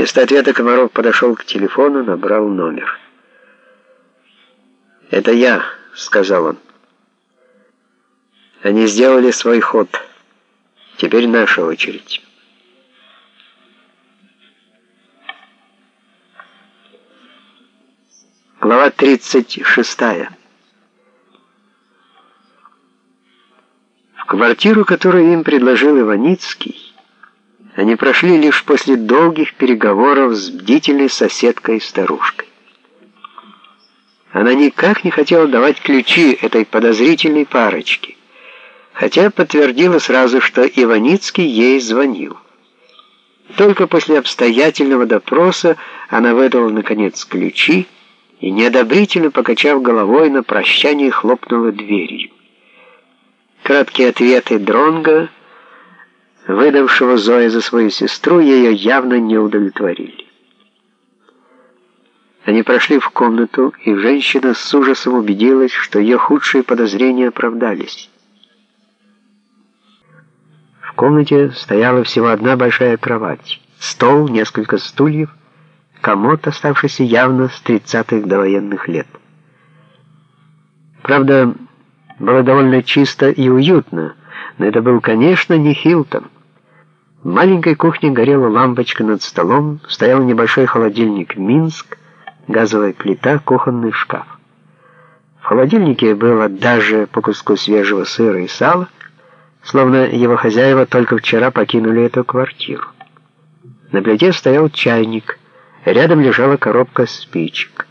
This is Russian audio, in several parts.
Вместо ответа Комаров подошел к телефону, набрал номер. «Это я», — сказал он. «Они сделали свой ход. Теперь наша очередь». Глава 36. В квартиру, которую им предложил Иваницкий, они прошли лишь после долгих переговоров с бдительной соседкой-старушкой. Она никак не хотела давать ключи этой подозрительной парочке, хотя подтвердила сразу, что Иваницкий ей звонил. Только после обстоятельного допроса она выдала, наконец, ключи и, неодобрительно покачав головой, на прощание хлопнула дверью. Краткие ответы Дронга выдавшего Зоя за свою сестру, ее явно не удовлетворили. Они прошли в комнату, и женщина с ужасом убедилась, что ее худшие подозрения оправдались. В комнате стояла всего одна большая кровать, стол, несколько стульев, комод, оставшийся явно с тридцатых довоенных лет. Правда, было довольно чисто и уютно, но это был, конечно, не Хилтон. В маленькой кухне горела лампочка над столом, стоял небольшой холодильник «Минск», газовая плита, кухонный шкаф. В холодильнике было даже по куску свежего сыра и сала, словно его хозяева только вчера покинули эту квартиру. На плите стоял чайник, рядом лежала коробка спичек.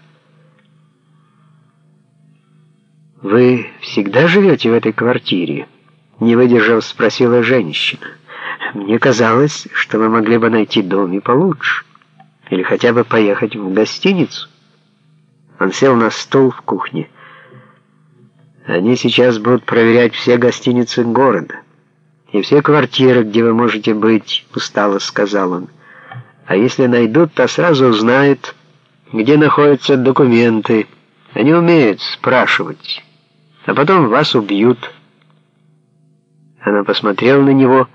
«Вы всегда живете в этой квартире?» Не выдержав, спросила женщина. Мне казалось, что мы могли бы найти дом и получше. Или хотя бы поехать в гостиницу. Он сел на стул в кухне. Они сейчас будут проверять все гостиницы города. И все квартиры, где вы можете быть, устало сказал он. А если найдут, то сразу узнают, где находятся документы. Они умеют спрашивать. А потом вас убьют. Она посмотрела на него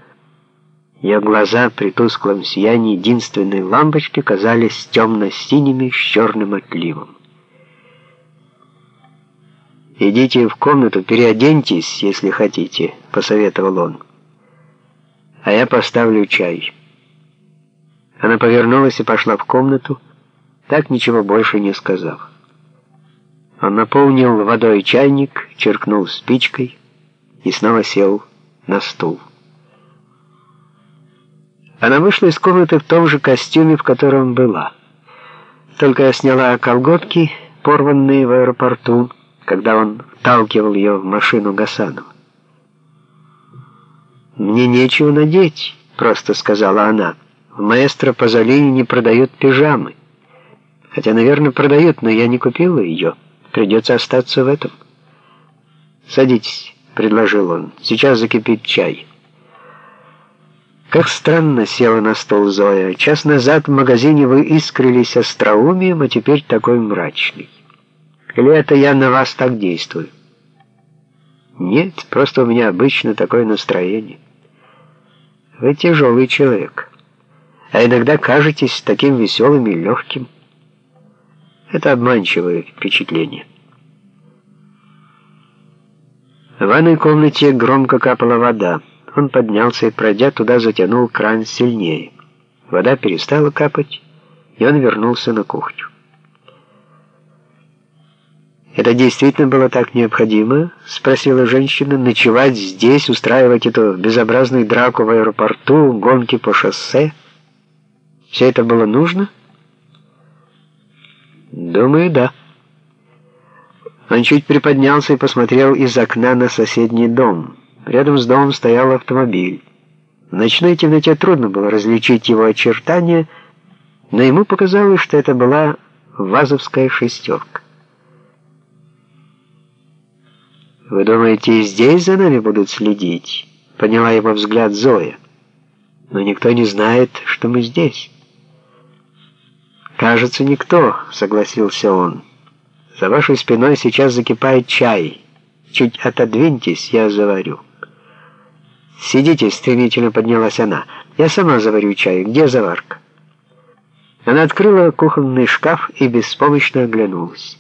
ее глаза при тусклом сиянии единственной лампочки казались темно-синими с черным отливом. «Идите в комнату, переоденьтесь, если хотите», — посоветовал он. «А я поставлю чай». Она повернулась и пошла в комнату, так ничего больше не сказав. Он наполнил водой чайник, черкнул спичкой и снова сел на стул. Она вышла из комнаты в том же костюме, в котором была. Только сняла колготки, порванные в аэропорту, когда он вталкивал ее в машину Гасанова. «Мне нечего надеть», — просто сказала она. «В маэстро Пазолини не продают пижамы. Хотя, наверное, продают, но я не купила ее. Придется остаться в этом». «Садитесь», — предложил он. «Сейчас закипит чай». Как странно села на стол Зоя. Час назад в магазине вы искрились остроумием, а теперь такой мрачный. Или это я на вас так действую? Нет, просто у меня обычно такое настроение. Вы тяжелый человек, а иногда кажетесь таким веселым и легким. Это обманчивое впечатление. В ванной комнате громко капала вода. Он поднялся и, пройдя туда, затянул кран сильнее. Вода перестала капать, и он вернулся на кухню. «Это действительно было так необходимо?» — спросила женщина. «Ночевать здесь, устраивать эту безобразную драку в аэропорту, гонки по шоссе? Все это было нужно?» «Думаю, да». Он чуть приподнялся и посмотрел из окна на соседний дом. Рядом с домом стоял автомобиль. В ночной темноте трудно было различить его очертания, но ему показалось, что это была вазовская шестерка. «Вы думаете, здесь за нами будут следить?» — поняла его взгляд Зоя. «Но никто не знает, что мы здесь». «Кажется, никто», — согласился он. «За вашей спиной сейчас закипает чай. Чуть отодвиньтесь, я заварю». «Сидите», — стремительно поднялась она. «Я сама заварю чай. Где заварка?» Она открыла кухонный шкаф и беспомощно оглянулась.